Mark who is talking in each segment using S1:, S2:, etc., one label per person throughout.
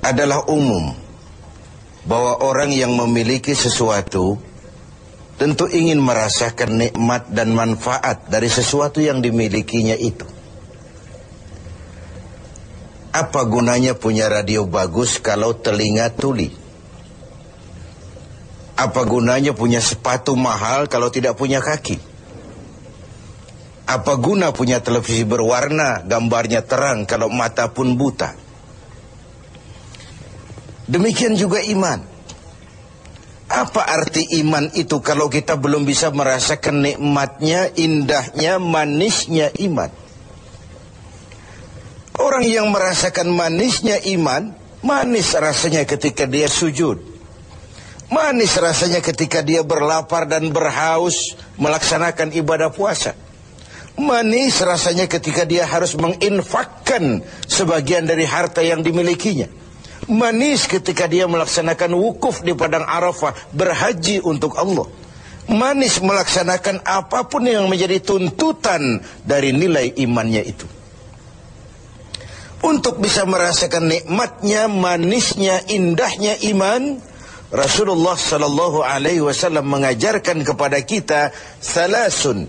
S1: adalah umum bahwa orang yang memiliki sesuatu tentu ingin merasakan nikmat dan manfaat dari sesuatu yang dimilikinya itu. Apa gunanya punya radio bagus kalau telinga tuli? Apa gunanya punya sepatu mahal kalau tidak punya kaki? Apa guna punya televisi berwarna, gambarnya terang kalau mata pun buta? Demikian juga iman. Apa arti iman itu kalau kita belum bisa merasakan nikmatnya, indahnya, manisnya iman? Orang yang merasakan manisnya iman, manis rasanya ketika dia sujud. Manis rasanya ketika dia berlapar dan berhaus melaksanakan ibadah puasa. Manis rasanya ketika dia harus menginfakkan sebagian dari harta yang dimilikinya manis ketika dia melaksanakan wukuf di padang Arafah, berhaji untuk Allah. Manis melaksanakan apa pun yang menjadi tuntutan dari nilai imannya itu. Untuk bisa merasakan nikmatnya, manisnya, indahnya iman, Rasulullah sallallahu alaihi wasallam mengajarkan kepada kita salasun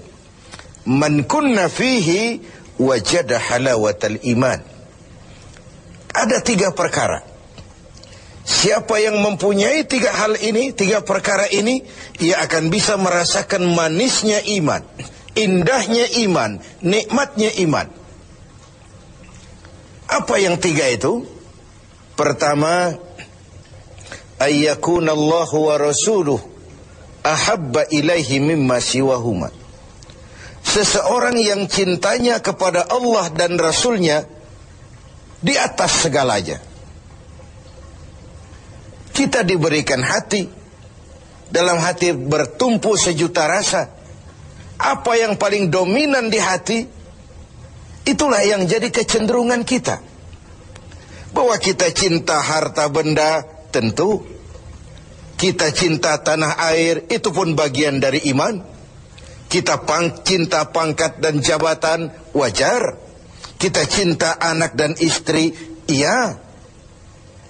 S1: man kunna fihi wajada halawatal iman. Ada tiga perkara Siapa yang mempunyai tiga hal ini, tiga perkara ini, ia akan bisa merasakan manisnya iman, indahnya iman, nikmatnya iman. Apa yang tiga itu? Pertama, ayyakun Allah wa rasuluh ahabba ilaihi mimma siwahuma. Seseorang yang cintanya kepada Allah dan Rasulnya di atas segalanya kita diberikan hati. Dalam hati bertumpu sejuta rasa. Apa yang paling dominan di hati, itulah yang jadi kecenderungan kita. Bahwa kita cinta harta benda, tentu. Kita cinta tanah air, itu pun bagian dari iman. Kita pang, cinta pangkat dan jabatan, wajar. Kita cinta anak dan istri, iya.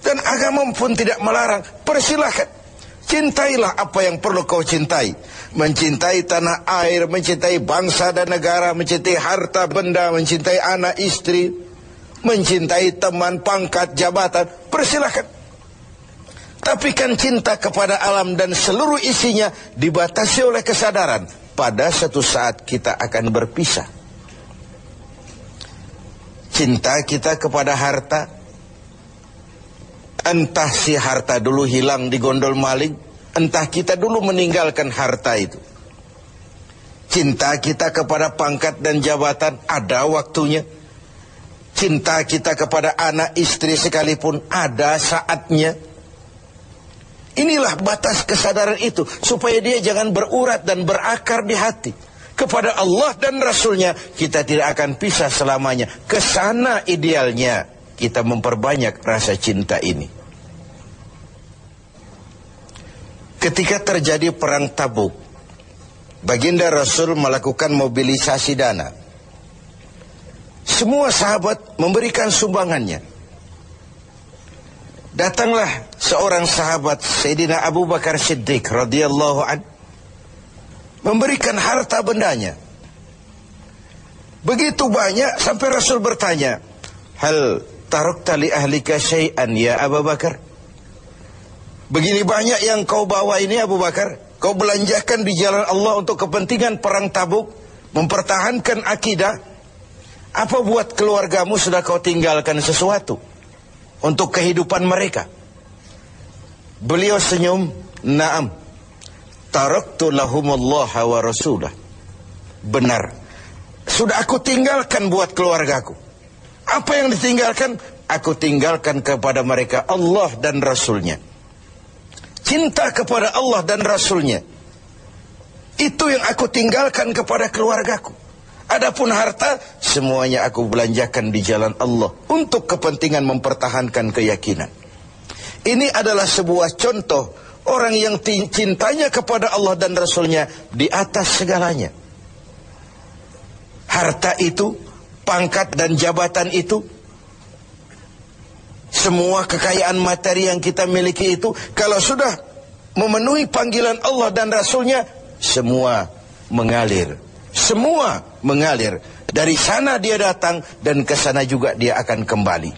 S1: Dan agama pun tidak melarang. Persilahkan. Cintailah apa yang perlu kau cintai. Mencintai tanah air, mencintai bangsa dan negara, mencintai harta benda, mencintai anak istri, mencintai teman, pangkat, jabatan. Persilahkan. Tapi kan cinta kepada alam dan seluruh isinya dibatasi oleh kesadaran. Pada satu saat kita akan berpisah. Cinta kita kepada harta, Entah si harta dulu hilang di gondol maling, entah kita dulu meninggalkan harta itu. Cinta kita kepada pangkat dan jabatan ada waktunya. Cinta kita kepada anak istri sekalipun ada saatnya. Inilah batas kesadaran itu supaya dia jangan berurat dan berakar di hati. Kepada Allah dan Rasulnya kita tidak akan pisah selamanya. Ke sana idealnya kita memperbanyak rasa cinta ini. Ketika terjadi perang Tabuk, Baginda Rasul melakukan mobilisasi dana. Semua sahabat memberikan sumbangannya. Datanglah seorang sahabat Sayyidina Abu Bakar Siddiq radhiyallahu an memberikan harta bendanya. Begitu banyak sampai Rasul bertanya, "Hal tarakta li ahlika syai'an ya Abu Bakar?" Begini banyak yang kau bawa ini Abu Bakar, kau belanjakan di jalan Allah untuk kepentingan perang Tabuk, mempertahankan akidah. Apa buat keluargamu sudah kau tinggalkan sesuatu untuk kehidupan mereka? Beliau senyum, "Na'am. Taraktu lahumullah wa rasulah." Benar. Sudah aku tinggalkan buat keluargaku. Apa yang ditinggalkan? Aku tinggalkan kepada mereka Allah dan Rasulnya. Cinta kepada Allah dan Rasulnya. Itu yang aku tinggalkan kepada keluargaku. Adapun harta, semuanya aku belanjakan di jalan Allah. Untuk kepentingan mempertahankan keyakinan. Ini adalah sebuah contoh orang yang cintanya kepada Allah dan Rasulnya di atas segalanya. Harta itu, pangkat dan jabatan itu, semua kekayaan materi yang kita miliki itu kalau sudah memenuhi panggilan Allah dan Rasulnya semua mengalir. Semua mengalir. Dari sana dia datang dan ke sana juga dia akan kembali.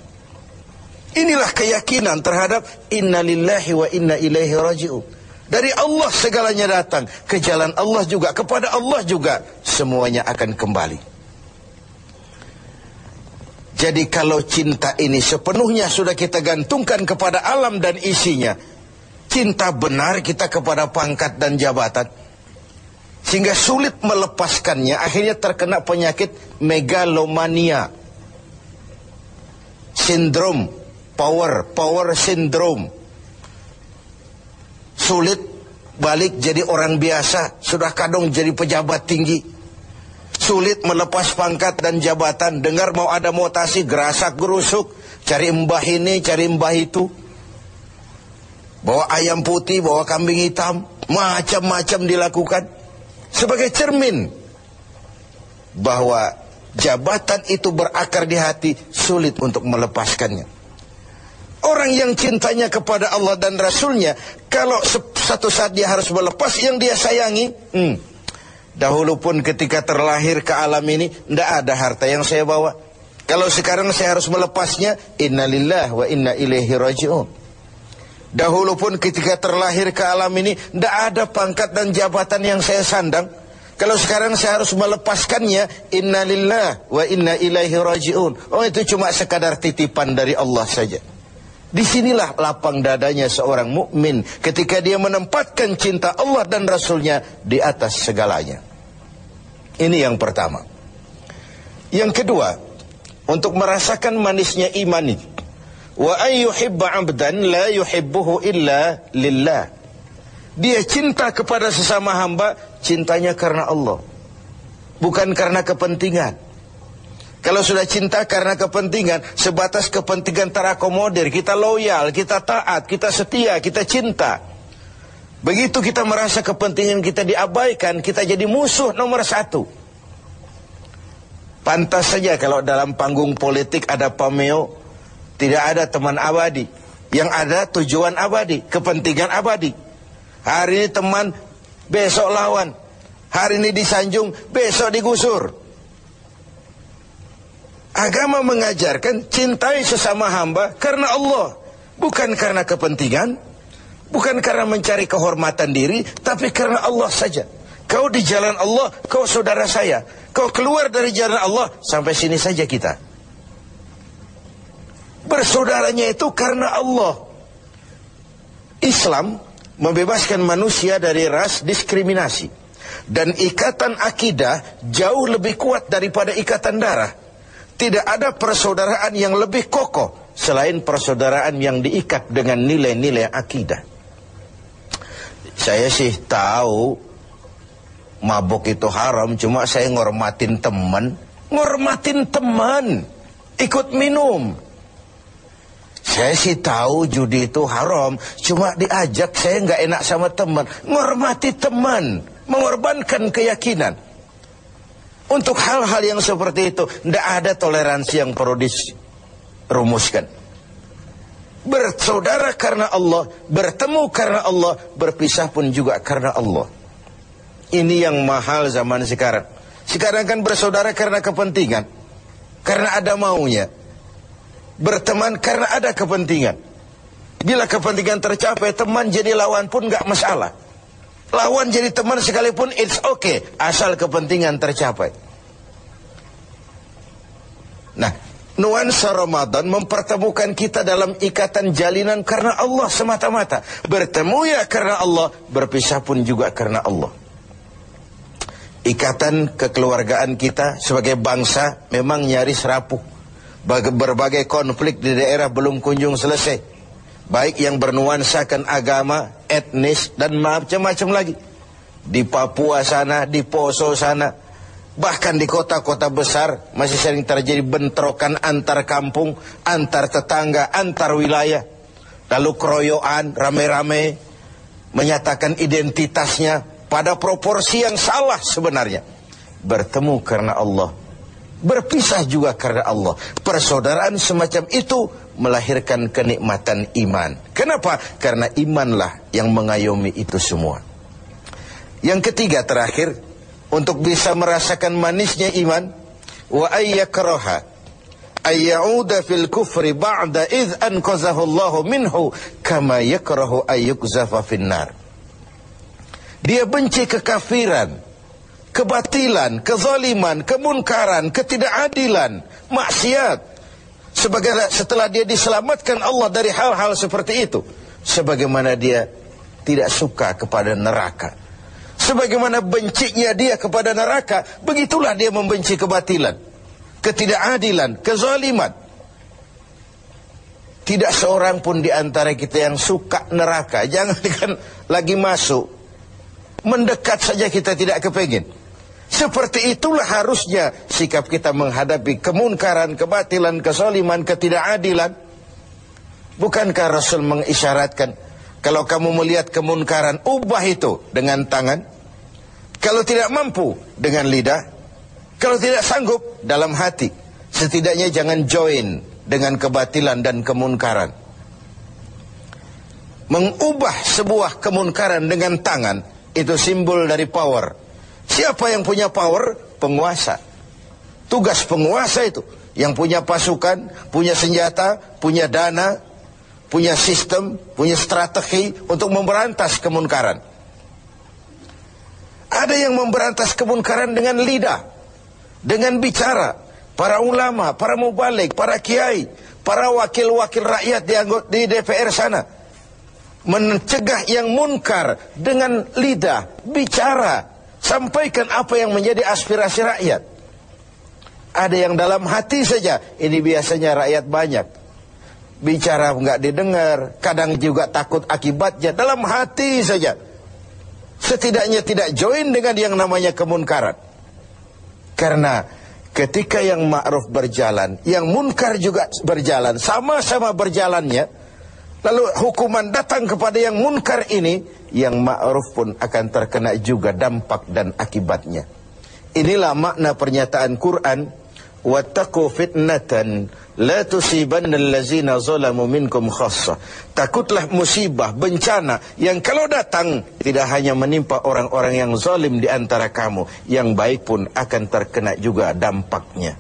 S1: Inilah keyakinan terhadap innalillahi wa inna ilaihi raji'un. Dari Allah segalanya datang ke jalan Allah juga kepada Allah juga semuanya akan kembali jadi kalau cinta ini sepenuhnya sudah kita gantungkan kepada alam dan isinya, cinta benar kita kepada pangkat dan jabatan, sehingga sulit melepaskannya, akhirnya terkena penyakit megalomania, sindrom, power, power syndrome. Sulit balik jadi orang biasa, sudah kadang jadi pejabat tinggi sulit melepas pangkat dan jabatan. Dengar mau ada mutasi, gerasak gerusuk, cari mbah ini, cari mbah itu. Bawa ayam putih, bawa kambing hitam, macam-macam dilakukan. Sebagai cermin bahwa jabatan itu berakar di hati, sulit untuk melepaskannya. Orang yang cintanya kepada Allah dan Rasulnya, kalau satu saat dia harus melepas yang dia sayangi, hmm, Dahulu pun ketika terlahir ke alam ini Tidak ada harta yang saya bawa. Kalau sekarang saya harus melepasnya Innalillah wa inna ilaihi raji'un. Dahulu pun ketika terlahir ke alam ini Tidak ada pangkat dan jabatan yang saya sandang. Kalau sekarang saya harus melepaskannya Innalillah wa inna ilaihi raji'un. Oh itu cuma sekadar titipan dari Allah saja Di sinilah lapang dadanya seorang mukmin ketika dia menempatkan cinta Allah dan Rasulnya di atas segalanya. Ini yang pertama. Yang kedua, untuk merasakan manisnya iman ini. Wa ayyuhibba abdan la yuhibbuhu illa lillah. Dia cinta kepada sesama hamba, cintanya karena Allah. Bukan karena kepentingan. Kalau sudah cinta karena kepentingan, sebatas kepentingan terakomodir, kita loyal, kita taat, kita setia, kita cinta. Begitu kita merasa kepentingan kita diabaikan, kita jadi musuh nomor satu. Pantas saja kalau dalam panggung politik ada pameo, tidak ada teman abadi. Yang ada tujuan abadi, kepentingan abadi. Hari ini teman, besok lawan. Hari ini disanjung, besok digusur. Agama mengajarkan cintai sesama hamba karena Allah, bukan karena kepentingan, bukan karena mencari kehormatan diri, tapi karena Allah saja. Kau di jalan Allah, kau saudara saya. Kau keluar dari jalan Allah, sampai sini saja kita. Bersaudaranya itu karena Allah. Islam membebaskan manusia dari ras diskriminasi. Dan ikatan akidah jauh lebih kuat daripada ikatan darah. Tidak ada persaudaraan yang lebih kokoh selain persaudaraan yang diikat dengan nilai-nilai akidah. Saya sih tahu mabuk itu haram, cuma saya ngormatin teman, ngormatin teman, ikut minum. Saya sih tahu judi itu haram, cuma diajak saya nggak enak sama teman, ngormati teman, mengorbankan keyakinan. Untuk hal-hal yang seperti itu, tidak ada toleransi yang perlu dirumuskan. Bersaudara karena Allah, bertemu karena Allah, berpisah pun juga karena Allah. Ini yang mahal zaman sekarang. Sekarang kan bersaudara karena kepentingan. Karena ada maunya. Berteman karena ada kepentingan. Bila kepentingan tercapai, teman jadi lawan pun nggak masalah. Lawan jadi teman sekalipun it's okay asal kepentingan tercapai. Nah, nuansa Ramadan mempertemukan kita dalam ikatan jalinan karena Allah semata-mata. Bertemu ya karena Allah, berpisah pun juga karena Allah. Ikatan kekeluargaan kita sebagai bangsa memang nyaris rapuh. Berbagai konflik di daerah belum kunjung selesai baik yang bernuansakan agama, etnis dan macam-macam lagi. Di Papua sana, di Poso sana, bahkan di kota-kota besar masih sering terjadi bentrokan antar kampung, antar tetangga, antar wilayah. Lalu keroyokan rame-rame menyatakan identitasnya pada proporsi yang salah sebenarnya. Bertemu karena Allah, Berpisah juga karena Allah. Persaudaraan semacam itu melahirkan kenikmatan iman. Kenapa? Karena imanlah yang mengayomi itu semua. Yang ketiga terakhir, untuk bisa merasakan manisnya iman, wa ayyakraha ayyauda fil kufri ba'da idh anqazahu Allah minhu kama yakrahu ayyukzafa finnar. Dia benci kekafiran, kebatilan, kezaliman, kemunkaran, ketidakadilan, maksiat. Sebagai setelah dia diselamatkan Allah dari hal-hal seperti itu, sebagaimana dia tidak suka kepada neraka. Sebagaimana bencinya dia kepada neraka, begitulah dia membenci kebatilan ketidakadilan, kezaliman. Tidak seorang pun di antara kita yang suka neraka. Jangan kan lagi masuk. Mendekat saja kita tidak kepingin. Seperti itulah harusnya sikap kita menghadapi kemunkaran, kebatilan, kezaliman, ketidakadilan. Bukankah Rasul mengisyaratkan kalau kamu melihat kemunkaran, ubah itu dengan tangan. Kalau tidak mampu, dengan lidah. Kalau tidak sanggup dalam hati, setidaknya jangan join dengan kebatilan dan kemunkaran. Mengubah sebuah kemunkaran dengan tangan itu simbol dari power. Siapa yang punya power? Penguasa. Tugas penguasa itu yang punya pasukan, punya senjata, punya dana, punya sistem, punya strategi untuk memberantas kemunkaran. Ada yang memberantas kemunkaran dengan lidah dengan bicara para ulama, para mubalik, para kiai, para wakil-wakil rakyat di, di DPR sana mencegah yang munkar dengan lidah, bicara, sampaikan apa yang menjadi aspirasi rakyat. Ada yang dalam hati saja, ini biasanya rakyat banyak. Bicara nggak didengar, kadang juga takut akibatnya dalam hati saja. Setidaknya tidak join dengan yang namanya kemunkaran. Karena ketika yang ma'ruf berjalan, yang munkar juga berjalan, sama-sama berjalannya, lalu hukuman datang kepada yang munkar ini, yang ma'ruf pun akan terkena juga dampak dan akibatnya. Inilah makna pernyataan Quran wattaqu fitnatan la tusibanna zalamu minkum khassa takutlah musibah bencana yang kalau datang tidak hanya menimpa orang-orang yang zalim di antara kamu yang baik pun akan terkena juga dampaknya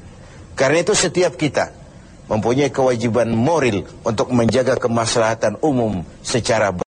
S1: karena itu setiap kita mempunyai kewajiban moral untuk menjaga kemaslahatan umum secara